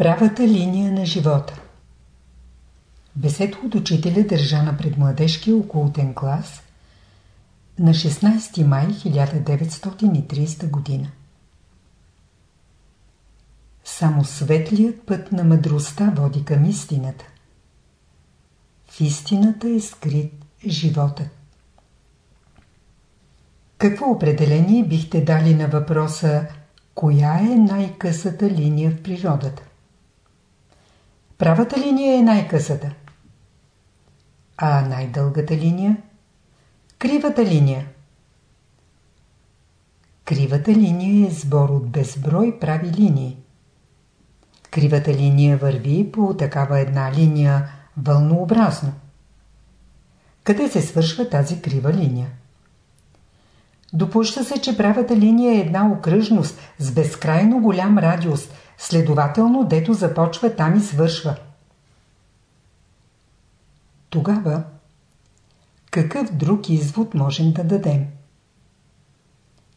Правата линия на живота Беседа от учителя държа на предмладежкия окултен клас на 16 май 1930 година. Само светлият път на мъдростта води към истината. В истината е скрит животът. Какво определение бихте дали на въпроса коя е най-късата линия в природата? Правата линия е най-късата. А най-дългата линия? Кривата линия. Кривата линия е сбор от безброй прави линии. Кривата линия върви по такава една линия вълнообразно. Къде се свършва тази крива линия? Допуща се, че правата линия е една окръжност с безкрайно голям радиус, следователно дето започва там и свършва. Тогава какъв друг извод можем да дадем?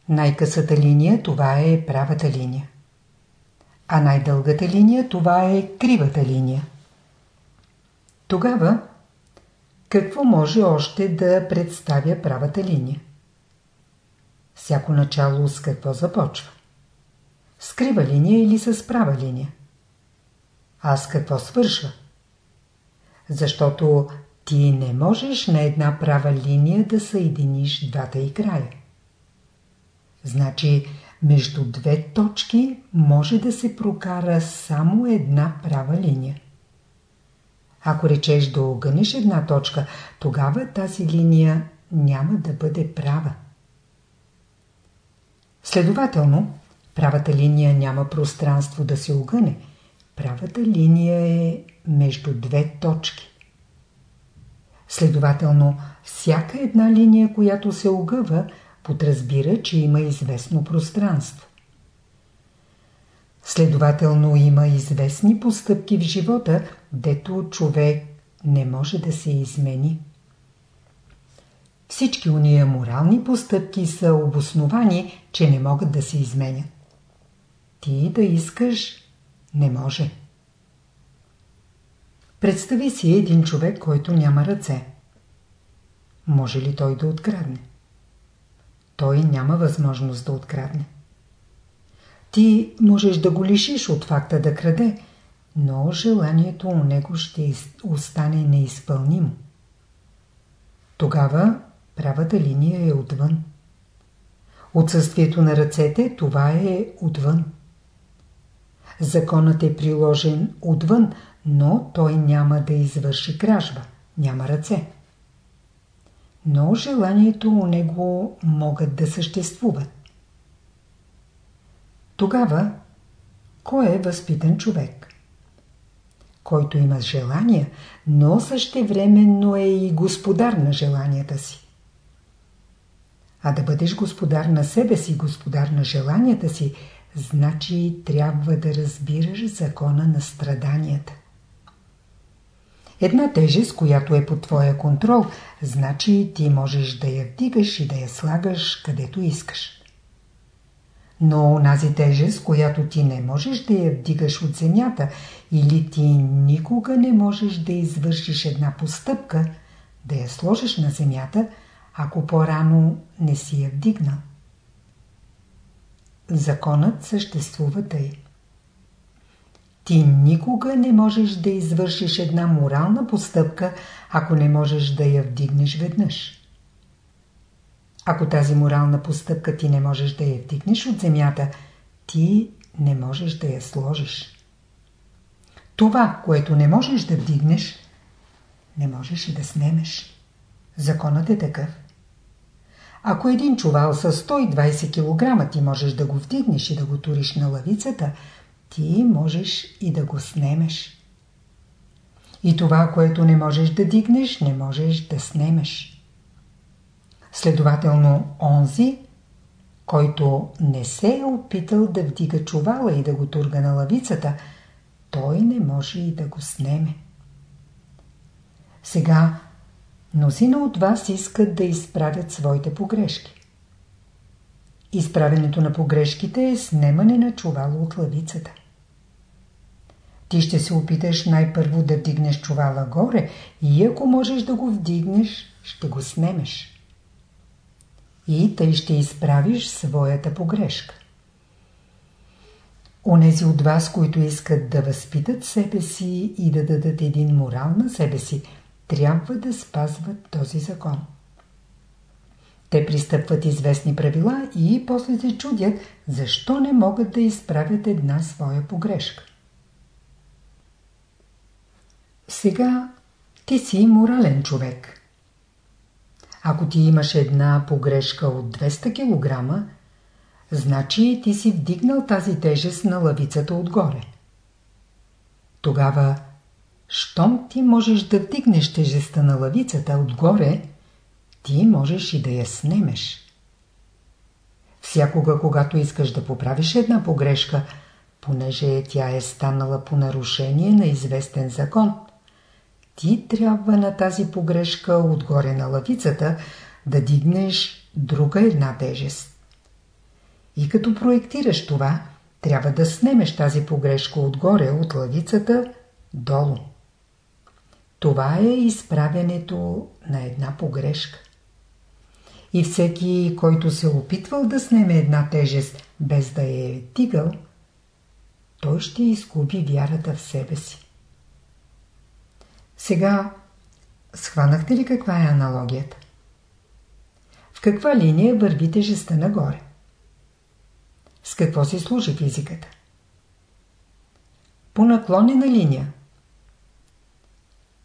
Най-късата линия това е правата линия. А най-дългата линия това е кривата линия. Тогава какво може още да представя правата линия? Всяко начало с какво започва? С крива линия или с права линия? А с какво свършва? Защото ти не можеш на една права линия да съединиш двата и края. Значи, между две точки може да се прокара само една права линия. Ако речеш да огънеш една точка, тогава тази линия няма да бъде права. Следователно, правата линия няма пространство да се огъне. Правата линия е между две точки. Следователно, всяка една линия, която се огъва, подразбира, че има известно пространство. Следователно има известни постъпки в живота, дето човек не може да се измени. Всички уния морални постъпки са обосновани, че не могат да се изменят. Ти да искаш, не може. Представи си един човек, който няма ръце. Може ли той да открадне? Той няма възможност да открадне. Ти можеш да го лишиш от факта да краде, но желанието у него ще остане неизпълнимо. Тогава правата линия е отвън. Отсъствието на ръцете, това е отвън. Законът е приложен отвън, но той няма да извърши кражба. Няма ръце. Но желанието у него могат да съществуват. Тогава, кой е възпитан човек? Който има желания, но същевременно е и господар на желанията си. А да бъдеш господар на себе си, господар на желанията си, значи трябва да разбираш закона на страданията. Една тежест, която е под твоя контрол, значи ти можеш да я вдигаш и да я слагаш където искаш. Но онази тежест, която ти не можеш да я вдигаш от земята или ти никога не можеш да извършиш една постъпка, да я сложиш на земята, ако по-рано не си я вдигнал. Законът съществува тъй. Ти никога не можеш да извършиш една морална постъпка, ако не можеш да я вдигнеш веднъж. Ако тази морална постъпка ти не можеш да я вдигнеш от земята, ти не можеш да я сложиш. Това, което не можеш да вдигнеш, не можеш и да снемеш. Законът е такъв. Ако един чувал с 120 кг ти можеш да го вдигнеш и да го туриш на лавицата, ти можеш и да го снемеш. И това, което не можеш да дигнеш, не можеш да снемеш. Следователно, онзи, който не се е опитал да вдига чувала и да го турга на лавицата, той не може и да го снеме. Сега, мнозина от вас искат да изправят своите погрешки. Изправенето на погрешките е снемане на чувало от лавицата. ти ще се опиташ най-първо да вдигнеш чувала горе и ако можеш да го вдигнеш, ще го снемеш. И тъй ще изправиш своята погрешка. Онези от вас, които искат да възпитат себе си и да дадат един морал на себе си, трябва да спазват този закон. Те пристъпват известни правила и после се чудят, защо не могат да изправят една своя погрешка. Сега ти си морален човек. Ако ти имаш една погрешка от 200 кг, значи ти си вдигнал тази тежест на лавицата отгоре. Тогава, щом ти можеш да вдигнеш тежестта на лавицата отгоре, ти можеш и да я снемеш. Всякога, когато искаш да поправиш една погрешка, понеже тя е станала по нарушение на известен закон, ти трябва на тази погрешка отгоре на лавицата да дигнеш друга една тежест. И като проектираш това, трябва да снемеш тази погрешка отгоре от лавицата долу. Това е изправянето на една погрешка. И всеки, който се опитвал да снеме една тежест, без да я е тигал, той ще изгуби вярата в себе си. Сега, схванахте ли каква е аналогията? В каква линия върви тежестта нагоре? С какво си служи физиката? По наклонена линия.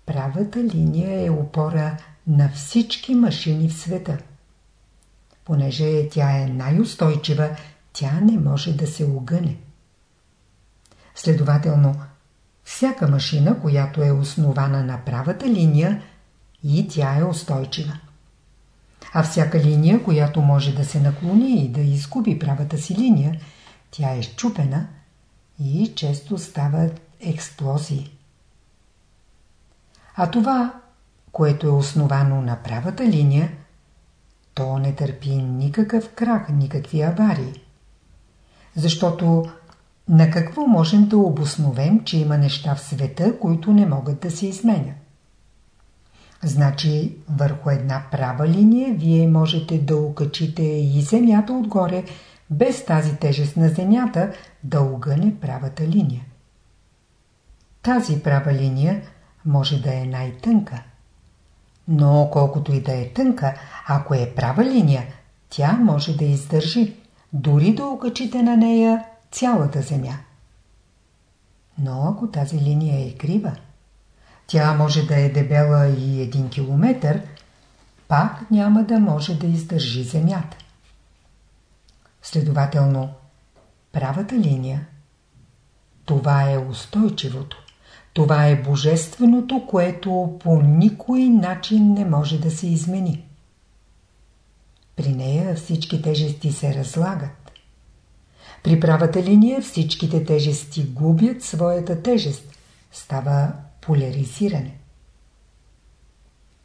Правата линия е опора на всички машини в света. Понеже тя е най-устойчива, тя не може да се огъне. Следователно, всяка машина, която е основана на правата линия, и тя е устойчива. А всяка линия, която може да се наклони и да изгуби правата си линия, тя е щупена и често стават експлозии. А това, което е основано на правата линия, то не търпи никакъв крак, никакви аварии. Защото на какво можем да обосновем, че има неща в света, които не могат да се изменят? Значи върху една права линия вие можете да окачите и земята отгоре, без тази тежест на земята да огъне правата линия. Тази права линия може да е най-тънка. Но колкото и да е тънка, ако е права линия, тя може да издържи, дори да окачите на нея цялата земя. Но ако тази линия е крива, тя може да е дебела и един километър, пак няма да може да издържи земята. Следователно, правата линия това е устойчивото. Това е божественото, което по никой начин не може да се измени. При нея всички тежести се разлагат. При правата линия всичките тежести губят своята тежест. Става поляризиране.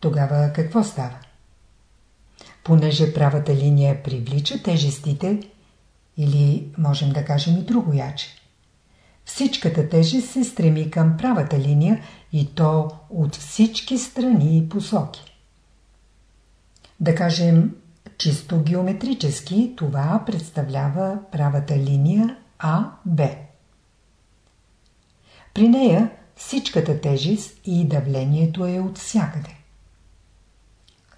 Тогава какво става? Понеже правата линия привлича тежестите, или можем да кажем и друго яче. Всичката тежест се стреми към правата линия и то от всички страни и посоки. Да кажем, чисто геометрически това представлява правата линия АБ. При нея всичката тежест и давлението е от всякъде.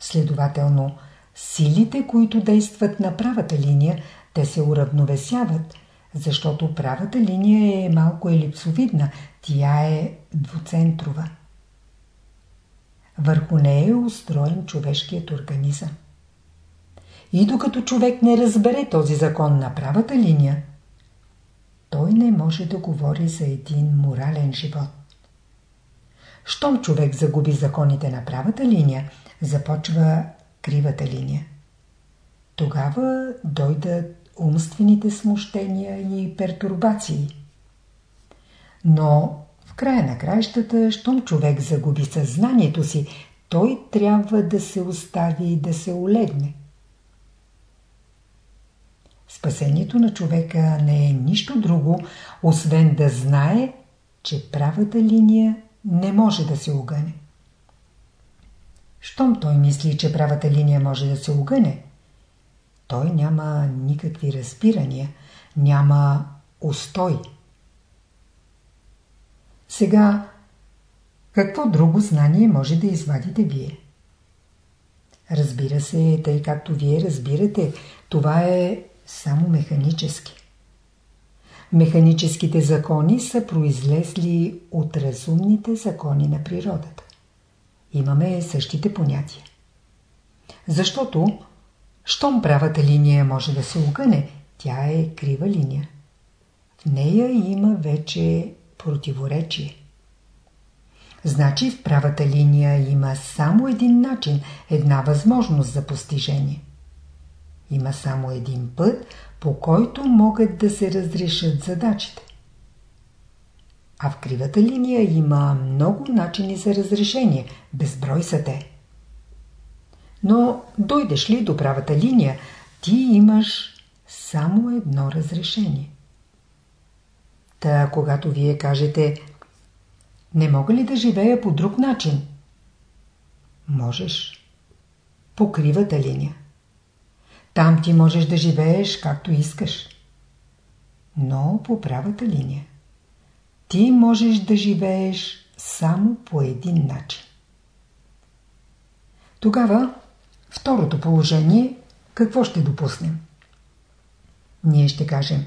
Следователно, силите, които действат на правата линия, те се уравновесяват, защото правата линия е малко елипсовидна, тя е двуцентрова. Върху нея е устроен човешкият организъм. И докато човек не разбере този закон на правата линия, той не може да говори за един морален живот. Щом човек загуби законите на правата линия, започва кривата линия. Тогава дойдат умствените смущения и пертурбации. Но в края на краищата, щом човек загуби съзнанието си, той трябва да се остави и да се олегне. Спасението на човека не е нищо друго, освен да знае, че правата линия не може да се огъне. Щом той мисли, че правата линия може да се огъне, той няма никакви разбирания, няма устой. Сега, какво друго знание може да извадите вие? Разбира се, тъй както вие разбирате, това е само механически. Механическите закони са произлезли от разумните закони на природата. Имаме същите понятия. Защото, щом правата линия може да се огъне, тя е крива линия. В нея има вече противоречие. Значи в правата линия има само един начин, една възможност за постижение. Има само един път, по който могат да се разрешат задачите. А в кривата линия има много начини за разрешение, безброй са те. Но дойдеш ли до правата линия, ти имаш само едно разрешение. Та, когато вие кажете не мога ли да живея по друг начин? Можеш. По кривата линия. Там ти можеш да живееш както искаш. Но по правата линия. Ти можеш да живееш само по един начин. Тогава, второто положение, какво ще допуснем? Ние ще кажем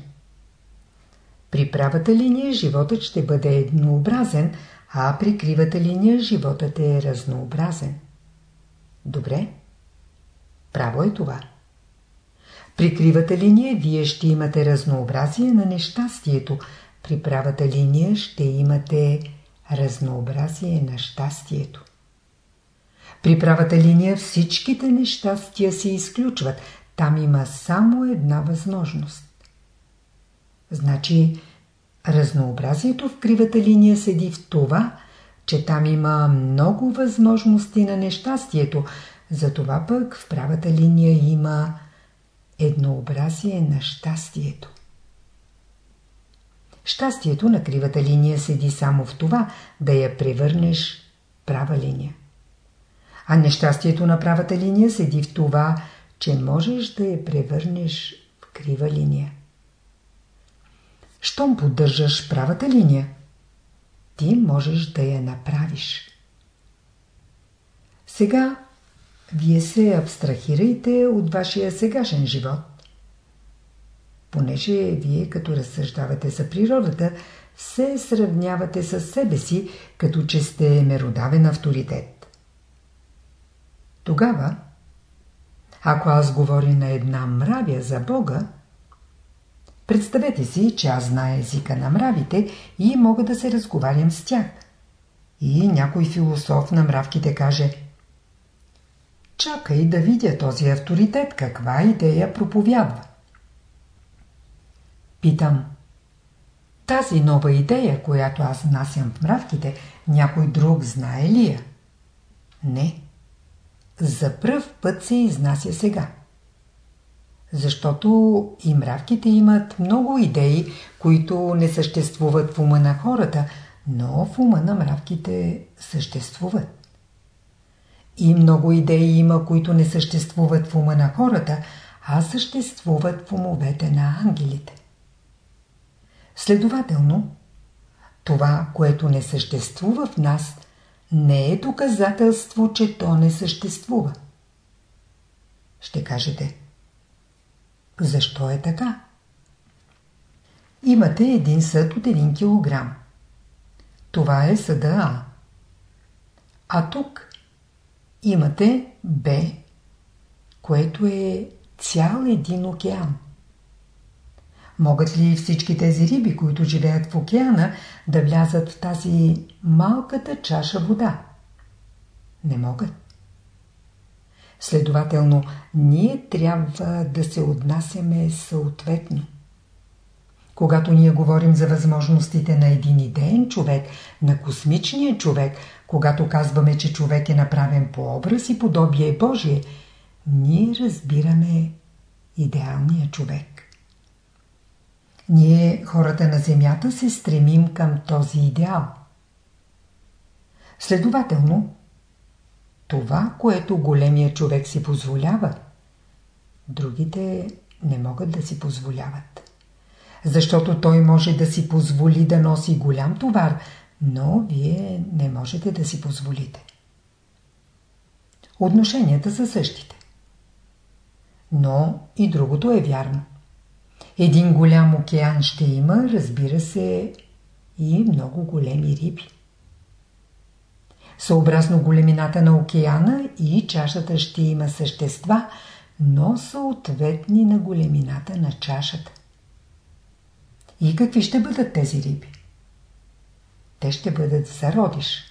При правата линия животът ще бъде еднообразен, а при кривата линия животът е разнообразен. Добре? Право е това. При кривата линия вие ще имате разнообразие на нещастието, при правата линия ще имате разнообразие на щастието. При правата линия всичките нещастия се изключват. Там има само една възможност. Значи, разнообразието в кривата линия седи в това, че там има много възможности на нещастието, затова пък в правата линия има еднообразие на щастието. Щастието на кривата линия седи само в това да я превърнеш права линия. А нещастието на правата линия седи в това, че можеш да я превърнеш в крива линия. Щом поддържаш правата линия, ти можеш да я направиш. Сега вие се абстрахирайте от вашия сегашен живот. Понеже вие като разсъждавате за природата, се сравнявате с себе си, като че сте меродавен авторитет. Тогава, ако аз говоря на една мравя за Бога, представете си, че аз знае езика на мравите и мога да се разговарям с тях. И някой философ на мравките каже Чакай да видя този авторитет, каква идея проповядва. Питам. Тази нова идея, която аз внасям в мравките, някой друг знае ли я? Не. За пръв път се изнася сега. Защото и мравките имат много идеи, които не съществуват в ума на хората, но в ума на мравките съществуват. И много идеи има, които не съществуват в ума на хората, а съществуват в умовете на ангелите. Следователно, това, което не съществува в нас, не е доказателство, че то не съществува. Ще кажете, защо е така? Имате един съд от 1 кг. Това е съда А. А тук имате Б, което е цял един океан. Могат ли всички тези риби, които живеят в океана, да влязат в тази малката чаша вода? Не могат. Следователно, ние трябва да се отнасяме съответно. Когато ние говорим за възможностите на един идеен човек, на космичния човек, когато казваме, че човек е направен по образ и подобие Божие, ние разбираме идеалния човек. Ние, хората на Земята, се стремим към този идеал. Следователно, това, което големия човек си позволява, другите не могат да си позволяват. Защото той може да си позволи да носи голям товар, но вие не можете да си позволите. Отношенията са същите. Но и другото е вярно. Един голям океан ще има, разбира се, и много големи риби. Съобразно големината на океана и чашата ще има същества, но съответни на големината на чашата. И какви ще бъдат тези риби? Те ще бъдат зародиш.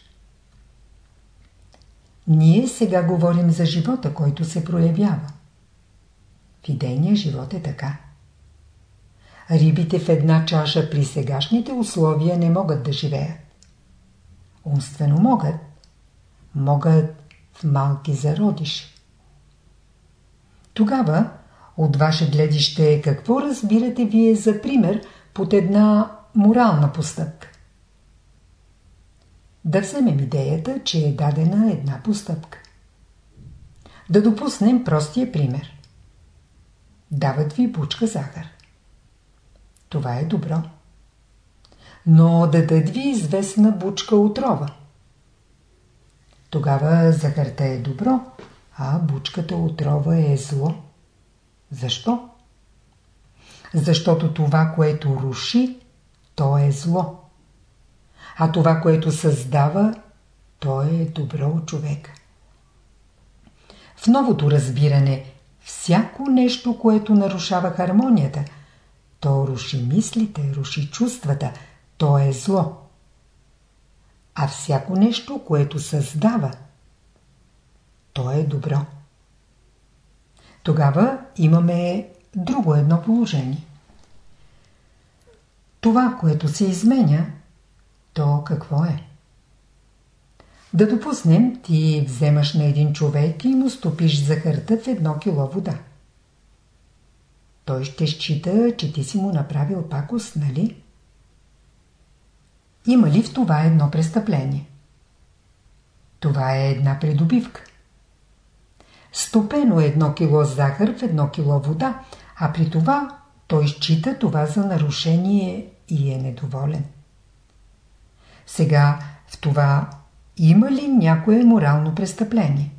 Ние сега говорим за живота, който се проявява. В идейния живот е така. Рибите в една чаша при сегашните условия не могат да живеят. Умствено могат. Могат в малки зародиши. Тогава, от ваше гледище, какво разбирате вие за пример под една морална постъпка? Да вземем идеята, че е дадена една постъпка. Да допуснем простия пример. Дават ви бучка захар. Това е добро. Но дадат ви известна бучка отрова. Тогава захарта е добро, а бучката отрова е зло. Защо? Защото това, което руши, то е зло. А това, което създава, то е добро от човека. В новото разбиране, всяко нещо, което нарушава хармонията, то руши мислите, руши чувствата, то е зло. А всяко нещо, което създава, то е добро. Тогава имаме друго едно положение. Това, което се изменя, то какво е? Да допуснем, ти вземаш на един човек и му стопиш захарта в едно кило вода. Той ще счита, че ти си му направил пакост, нали? Има ли в това едно престъпление? Това е една придобивка. Стопено едно кило захар в едно кило вода, а при това той счита това за нарушение и е недоволен. Сега в това има ли някое морално престъпление?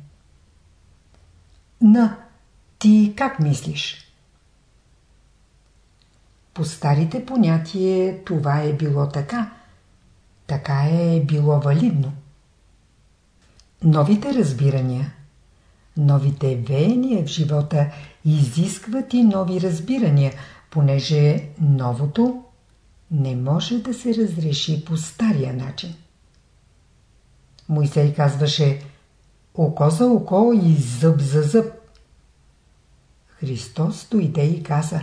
На, ти как мислиш? По старите понятие това е било така. Така е било валидно. Новите разбирания, новите веяния в живота изискват и нови разбирания, понеже новото не може да се разреши по стария начин. Моисей казваше око за око и зъб за зъб. Христос дойде и каза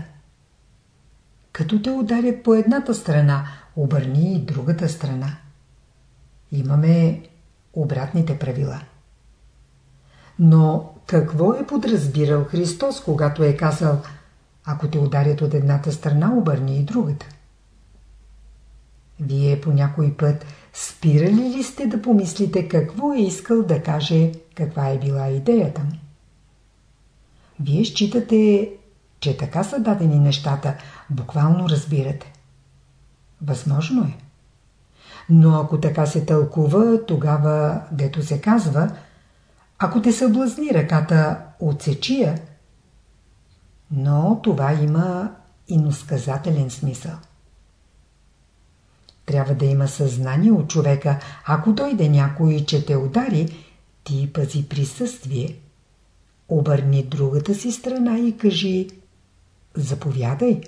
Като те ударят по едната страна, обърни и другата страна. Имаме обратните правила. Но какво е подразбирал Христос, когато е казал Ако те ударят от едната страна, обърни и другата? Вие по някой път спирали ли сте да помислите какво е искал да каже, каква е била идеята му? Вие считате, че така са дадени нещата, буквално разбирате. Възможно е. Но ако така се тълкува, тогава, дето се казва, ако те съблазни ръката, отсечия, но това има иносказателен смисъл. Трябва да има съзнание от човека. Ако дойде някой, че те удари, ти пази присъствие. Обърни другата си страна и кажи «Заповядай».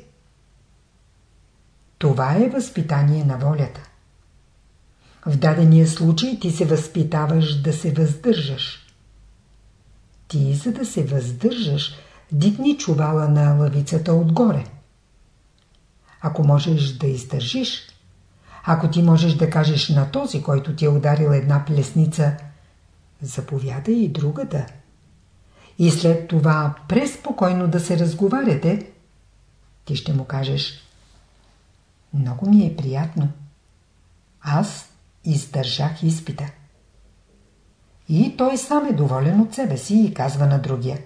Това е възпитание на волята. В дадения случай ти се възпитаваш да се въздържаш. Ти, за да се въздържаш, дигни чувала на лавицата отгоре. Ако можеш да издържиш, ако ти можеш да кажеш на този, който ти е ударил една плесница, заповядай и другата. И след това преспокойно да се разговаряте, ти ще му кажеш много ми е приятно. Аз издържах изпита. И той сам е доволен от себе си и казва на другия.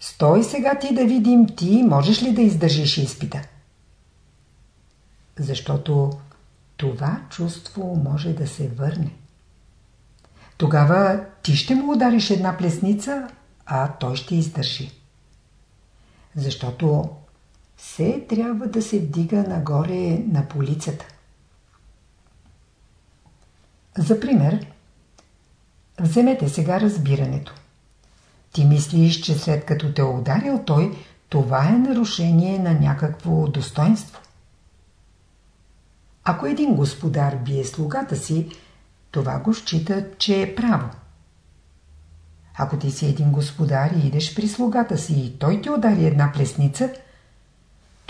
Стой сега ти да видим ти можеш ли да издържиш изпита. Защото това чувство може да се върне. Тогава ти ще му удариш една плесница, а той ще издържи. Защото все трябва да се вдига нагоре на полицата. За пример, вземете сега разбирането. Ти мислиш, че след като те е ударил той, това е нарушение на някакво достоинство. Ако един господар бие слугата си, това го счита, че е право. Ако ти си един господар и идеш при слугата си и той ти удари една плесница,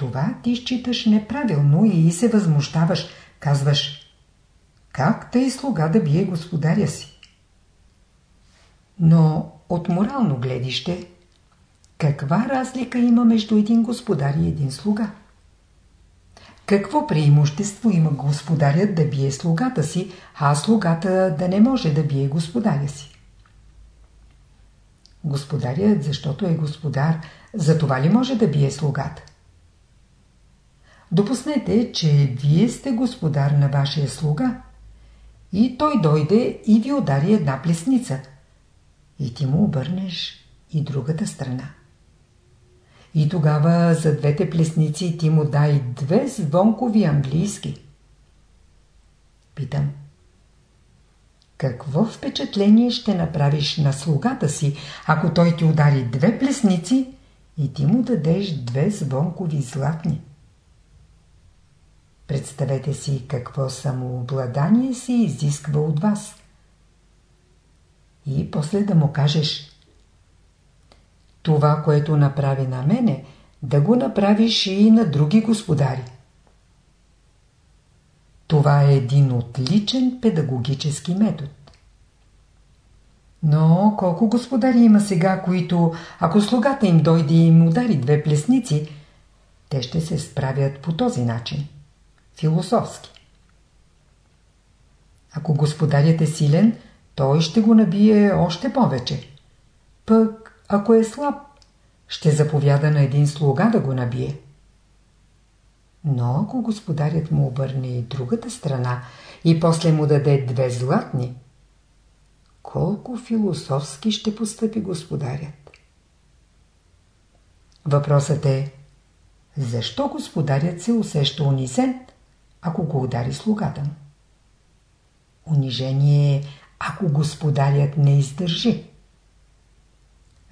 това ти считаш неправилно и се възмущаваш, казваш как тъй слуга да бие господаря си? Но от морално гледище, каква разлика има между един господар и един слуга? Какво преимущество има господарят да бие слугата си, а слугата да не може да бие господаря си? Господарят, защото е господар, за това ли може да бие слугата? Допуснете, че вие сте господар на вашия слуга и той дойде и ви удари една плесница и ти му обърнеш и другата страна. И тогава за двете плесници ти му дай две звонкови английски. Питам. Какво впечатление ще направиш на слугата си, ако той ти удари две плесници и ти му дадеш две звонкови златни? Представете си какво самообладание се изисква от вас. И после да му кажеш това, което направи на мене, да го направиш и на други господари. Това е един отличен педагогически метод. Но колко господари има сега, които, ако слугата им дойде и им удари две плесници, те ще се справят по този начин. Философски. Ако господарят е силен, той ще го набие още повече. Пък, ако е слаб, ще заповяда на един слуга да го набие. Но ако господарят му обърне и другата страна и после му даде две златни, колко философски ще постъпи господарят? Въпросът е, защо господарят се усеща унизен, ако го удари слугата му? Унижение е, ако господарят не издържи.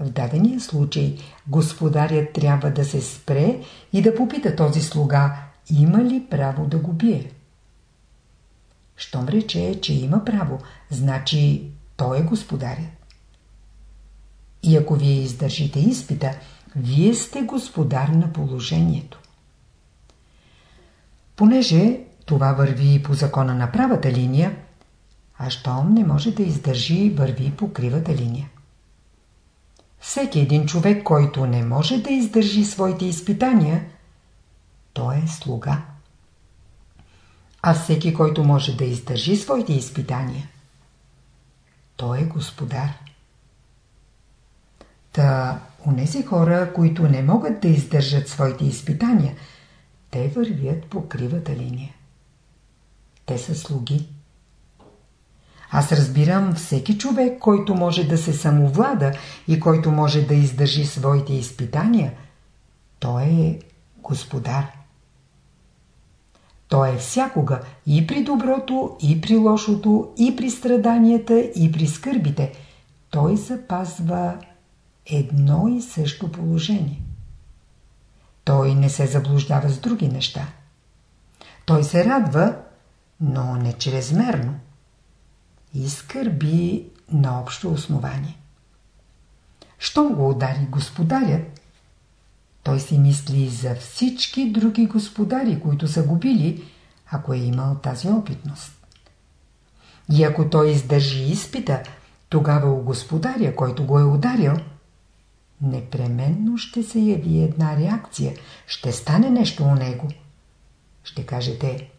В дадения случай господарят трябва да се спре и да попита този слуга, има ли право да го бие. Щом рече, че има право, значи той е господарят. И ако вие издържите изпита, вие сте господар на положението. Понеже това върви по закона на правата линия, а щом не може да издържи, върви по кривата линия. Всеки един човек, който не може да издържи своите изпитания, той е слуга. А всеки, който може да издържи своите изпитания, той е господар. Та, унези хора, които не могат да издържат своите изпитания, те вървят по кривата линия. Те са слуги. Аз разбирам всеки човек, който може да се самовлада и който може да издържи своите изпитания. Той е господар. Той е всякога и при доброто, и при лошото, и при страданията, и при скърбите. Той запазва едно и също положение. Той не се заблуждава с други неща. Той се радва, но не чрезмерно и скърби на общо основание. Щом го удари господарят, той си мисли за всички други господари, които са го били, ако е имал тази опитност. И ако той издържи изпита, тогава у господаря, който го е ударил, непременно ще се яви една реакция, ще стане нещо у него. Ще кажете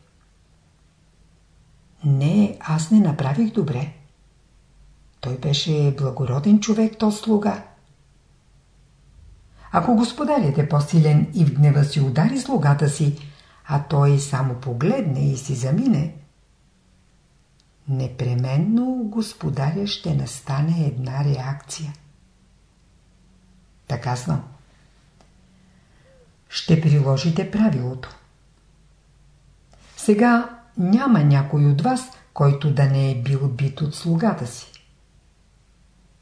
Не, аз не направих добре. Той беше благороден човек, то слуга. Ако господарят е по-силен и в гнева си удари слугата си, а той само погледне и си замине, непременно господаря ще настане една реакция. Така знам. Ще приложите правилото. Сега няма някой от вас, който да не е бил бит от слугата си.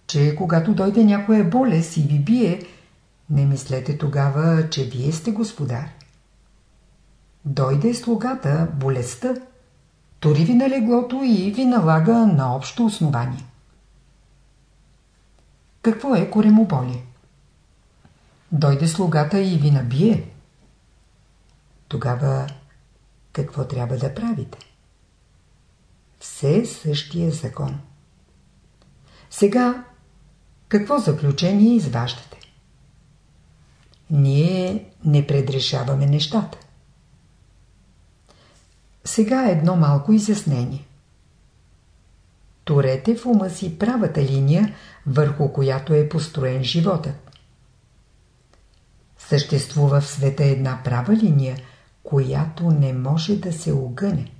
Че когато дойде някоя болест и ви бие, не мислете тогава, че вие сте господар. Дойде слугата, болестта, тори ви на леглото и ви налага на общо основание. Какво е коремоболие? Дойде слугата и ви набие. Тогава какво трябва да правите? Все същия закон. Сега, какво заключение изваждате? Ние не предрешаваме нещата. Сега едно малко изяснение. Турете в ума си правата линия, върху която е построен животът. Съществува в света една права линия, която не може да се огъне.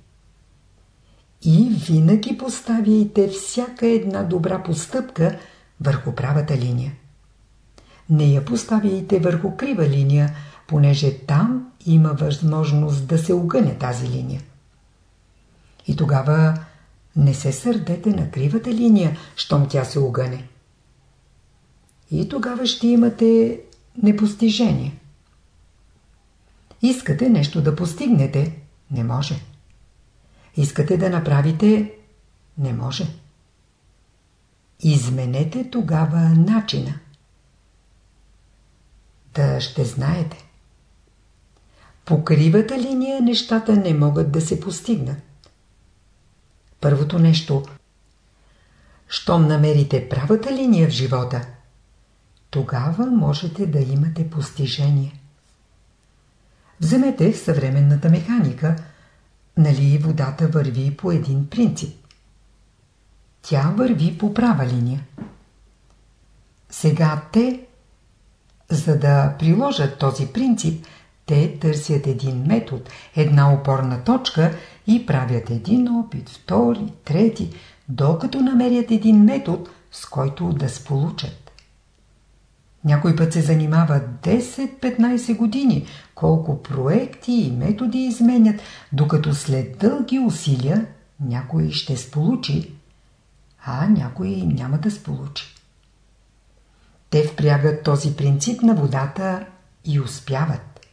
И винаги поставяйте всяка една добра постъпка върху правата линия. Не я поставяйте върху крива линия, понеже там има възможност да се огъне тази линия. И тогава не се сърдете на кривата линия, щом тя се огъне. И тогава ще имате непостижение. Искате нещо да постигнете, не може. Искате да направите, не може. Изменете тогава начина. Да ще знаете. По кривата линия нещата не могат да се постигнат. Първото нещо. Щом намерите правата линия в живота, тогава можете да имате постижение. Вземете съвременната механика, нали водата върви по един принцип. Тя върви по права линия. Сега те, за да приложат този принцип, те търсят един метод, една опорна точка и правят един опит, втори, трети, докато намерят един метод, с който да сполучат. Някой път се занимава 10-15 години, колко проекти и методи изменят, докато след дълги усилия някой ще сполучи, а някой няма да сполучи. Те впрягат този принцип на водата и успяват.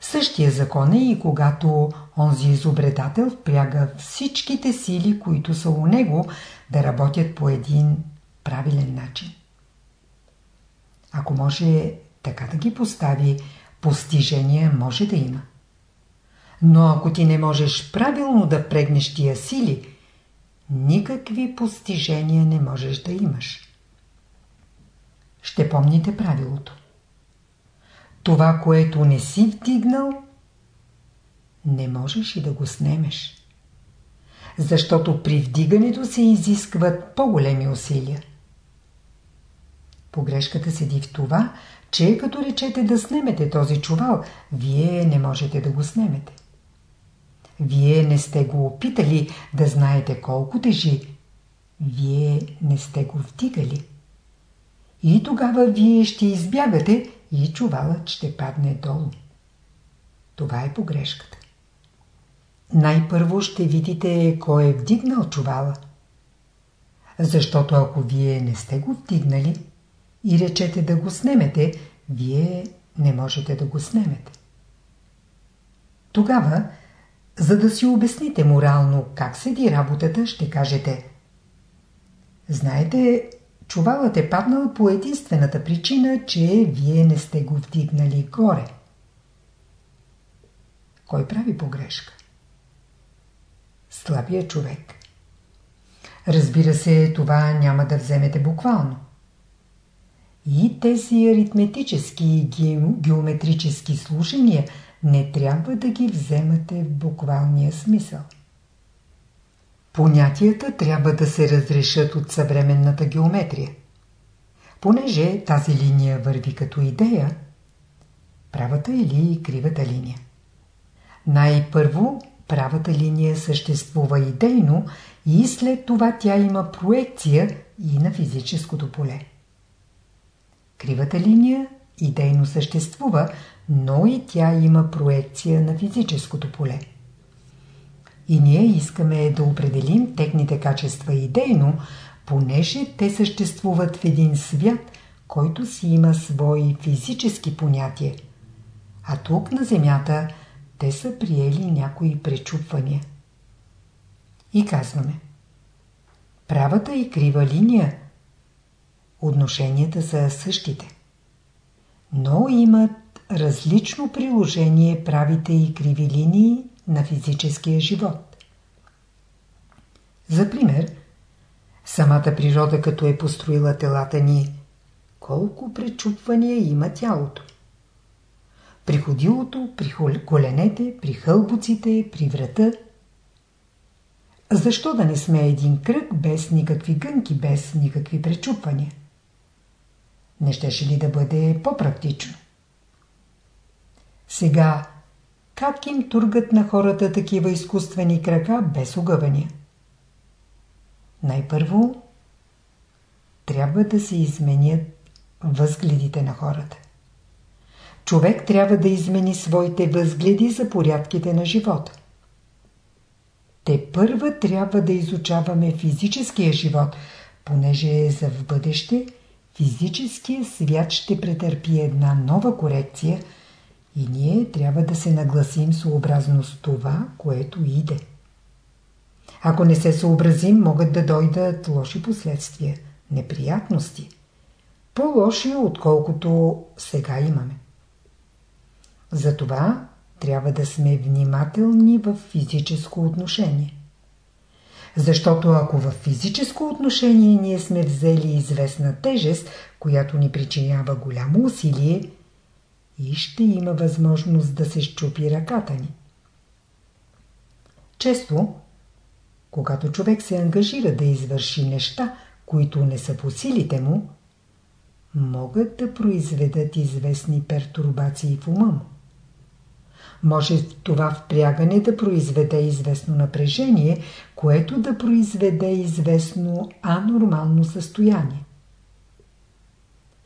Същия закон е и когато онзи изобретател впряга всичките сили, които са у него, да работят по един правилен начин. Ако може така да ги постави, постижение може да има. Но ако ти не можеш правилно да впрегнеш тия сили, никакви постижения не можеш да имаш. Ще помните правилото. Това, което не си вдигнал, не можеш и да го снемеш. Защото при вдигането се изискват по-големи усилия. Погрешката седи в това, че като речете да снемете този чувал, вие не можете да го снемете. Вие не сте го опитали да знаете колко тежи. Вие не сте го вдигали. И тогава вие ще избягате и чувалът ще падне долу. Това е погрешката. Най-първо ще видите кой е вдигнал чувала. Защото ако вие не сте го вдигнали и речете да го снемете, вие не можете да го снемете. Тогава, за да си обясните морално как седи работата, ще кажете Знаете, Чувалът е паднал по единствената причина, че вие не сте го вдигнали горе. Кой прави погрешка? Слабия човек. Разбира се, това няма да вземете буквално. И тези аритметически и геометрически слушания не трябва да ги вземате в буквалния смисъл. Понятията трябва да се разрешат от съвременната геометрия. Понеже тази линия върви като идея, правата или кривата линия. Най-първо правата линия съществува идейно и след това тя има проекция и на физическото поле. Кривата линия идейно съществува, но и тя има проекция на физическото поле. И ние искаме да определим техните качества идейно, понеже те съществуват в един свят, който си има свои физически понятия. А тук на Земята те са приели някои пречупвания. И казваме. Правата и крива линия отношенията са същите. Но имат различно приложение правите и криви линии на физическия живот. За пример, самата природа като е построила телата ни, колко пречупвания има тялото. При ходилото, при коленете, при хълбоците, при врата. Защо да не сме един кръг без никакви гънки, без никакви пречупвания? Не щеше ли да бъде по-практично? Сега, как им тургат на хората такива изкуствени крака без огъвания? Най-първо, трябва да се изменят възгледите на хората. Човек трябва да измени своите възгледи за порядките на живота. Те първа трябва да изучаваме физическия живот, понеже за в бъдеще физическия свят ще претърпи една нова корекция – и ние трябва да се нагласим съобразно с това, което иде. Ако не се съобразим, могат да дойдат лоши последствия, неприятности. По-лоши, отколкото сега имаме. Затова трябва да сме внимателни в физическо отношение. Защото ако в физическо отношение ние сме взели известна тежест, която ни причинява голямо усилие, и ще има възможност да се щупи ръката ни. Често, когато човек се ангажира да извърши неща, които не са по силите му, могат да произведат известни пертурбации в ума му. Може това впрягане да произведе известно напрежение, което да произведе известно анормално състояние.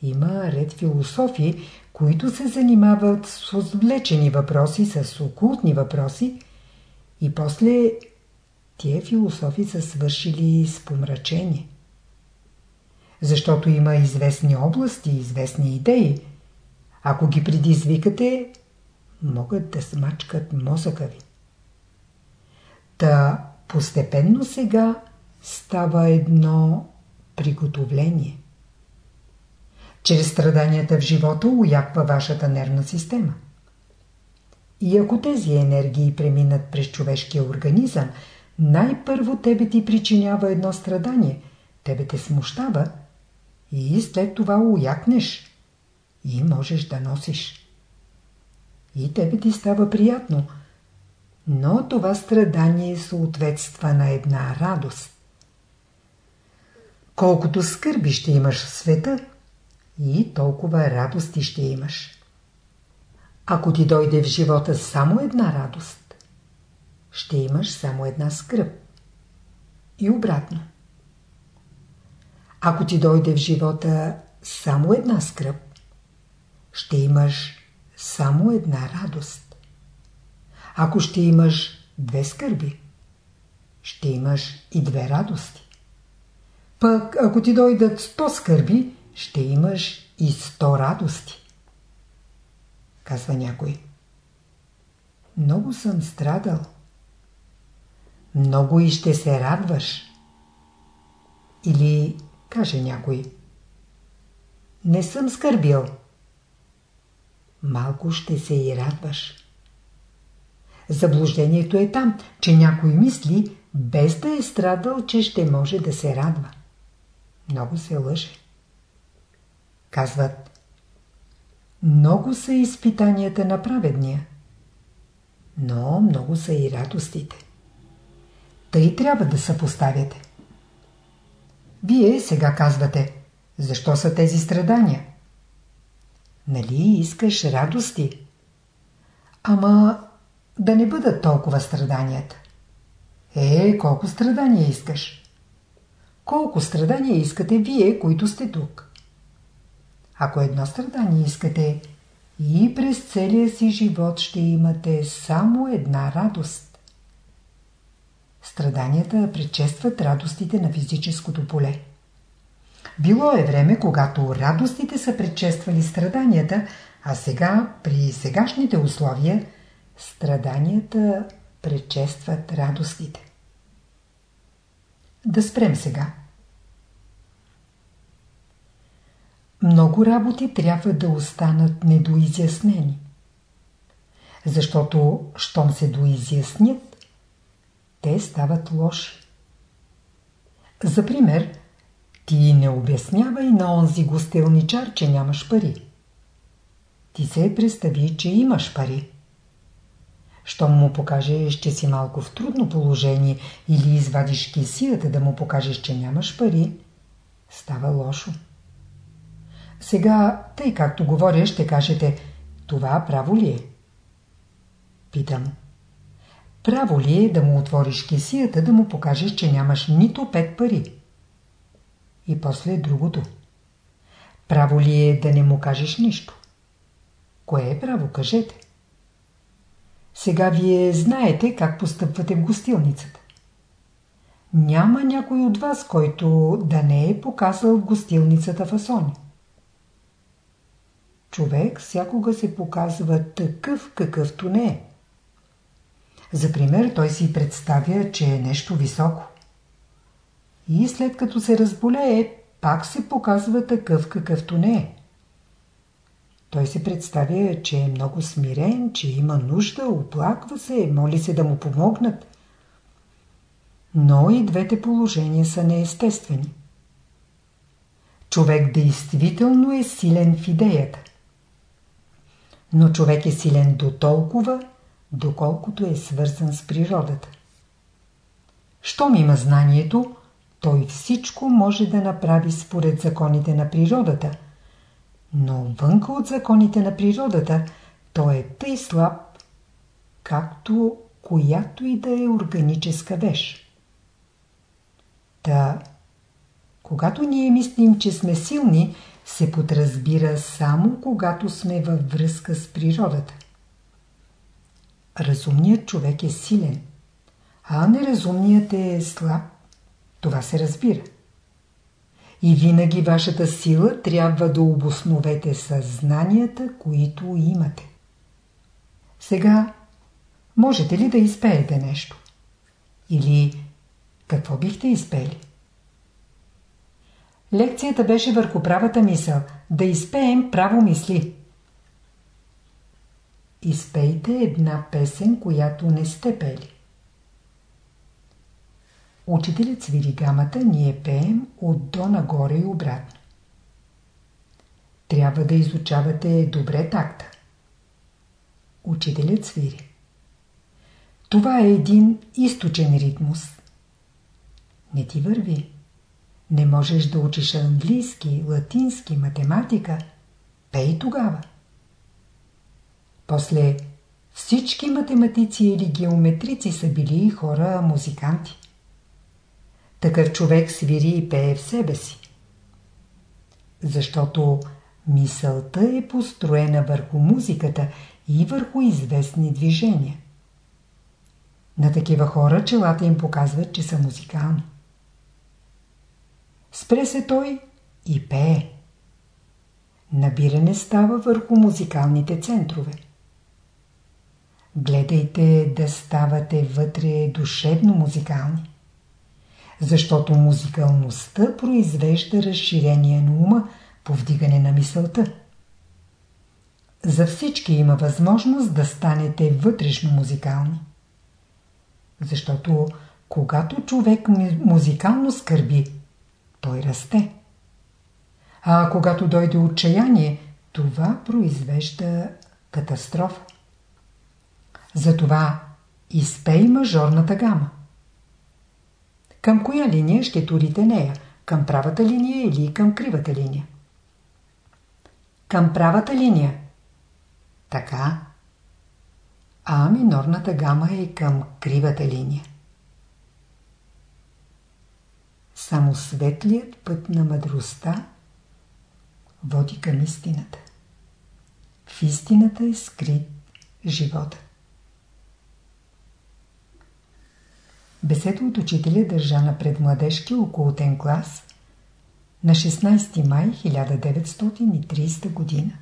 Има ред философи, които се занимават с отвлечени въпроси, с окултни въпроси и после тия философи са свършили с помрачение. Защото има известни области, известни идеи. Ако ги предизвикате, могат да смачкат мозъка ви. Та постепенно сега става едно приготовление. Чрез страданията в живота уяква вашата нервна система. И ако тези енергии преминат през човешкия организъм, най-първо тебе ти причинява едно страдание, тебе те смущава и след това уякнеш и можеш да носиш. И тебе ти става приятно, но това страдание съответства на една радост. Колкото скърби ще имаш в света, и толкова радости ще имаш. Ако ти дойде в живота само една радост, ще имаш само една скръп. И обратно. Ако ти дойде в живота само една скръп, ще имаш само една радост. Ако ще имаш две скърби, ще имаш и две радости. Пък ако ти дойдат сто скърби, ще имаш и сто радости. Казва някой. Много съм страдал. Много и ще се радваш. Или каже някой. Не съм скърбил. Малко ще се и радваш. Заблуждението е там, че някой мисли, без да е страдал, че ще може да се радва. Много се лъже. Казват Много са изпитанията на праведния, но много са и радостите. Тъй трябва да съпоставяте. Вие сега казвате, защо са тези страдания? Нали искаш радости? Ама да не бъдат толкова страданията. Е, колко страдания искаш? Колко страдания искате вие, които сте тук? Ако едно страдание искате, и през целия си живот ще имате само една радост. Страданията предшестват радостите на физическото поле. Било е време, когато радостите са предшествали страданията, а сега, при сегашните условия, страданията предшестват радостите. Да спрем сега. Много работи трябва да останат недоизяснени. Защото, щом се доизяснят, те стават лоши. За пример, ти не обяснявай на онзи гостелничар, че нямаш пари. Ти се представи, че имаш пари. Щом му покажеш, че си малко в трудно положение или извадиш кисията да му покажеш, че нямаш пари, става лошо. Сега, тъй както говоря, ще кажете, това право ли е? Питам. Право ли е да му отвориш кисията, да му покажеш, че нямаш нито пет пари? И после другото. Право ли е да не му кажеш нищо? Кое е право, кажете? Сега вие знаете как постъпвате в гостилницата. Няма някой от вас, който да не е показал в гостилницата фасони. Човек всякога се показва такъв, какъвто не е. За пример, той си представя, че е нещо високо. И след като се разболее, пак се показва такъв, какъвто не е. Той се представя, че е много смирен, че има нужда, оплаква се, моли се да му помогнат. Но и двете положения са неестествени. Човек действително е силен в идеята. Но човек е силен до толкова, доколкото е свързан с природата. Щом има знанието, той всичко може да направи според законите на природата – но вънка от законите на природата той е тъй слаб, както която и да е органическа вещ. Та, когато ние мислим, че сме силни, се подразбира само когато сме във връзка с природата. Разумният човек е силен, а неразумният е слаб. Това се разбира. И винаги вашата сила трябва да обосновете съзнанията, които имате. Сега, можете ли да изпеете нещо? Или какво бихте изпели? Лекцията беше върху правата мисъл. Да изпеем право мисли. Изпейте една песен, която не сте пели. Учителят свири гамата, ние пеем от до нагоре и обратно. Трябва да изучавате добре такта. Учителят свири. Това е един източен ритмус. Не ти върви. Не можеш да учиш английски, латински, математика. Пей тогава. После всички математици или геометрици са били хора музиканти. Такъв човек свири и пее в себе си. Защото мисълта е построена върху музиката и върху известни движения. На такива хора челата им показват, че са музикални. Спре се той и пее. Набиране става върху музикалните центрове. Гледайте да ставате вътре душевно музикални защото музикалността произвежда разширение на ума, повдигане на мисълта. За всички има възможност да станете вътрешно музикални. Защото когато човек музикално скърби, той расте. А когато дойде отчаяние, това произвежда катастрофа. Затова изпей мажорната гама. Към коя линия ще турите нея? Към правата линия или към кривата линия? Към правата линия. Така. А минорната гама е към кривата линия. Само светлият път на мъдростта води към истината. В истината е скрит живота. Беседа от учителя държа на предмладежки околотен клас на 16 май 1930 година.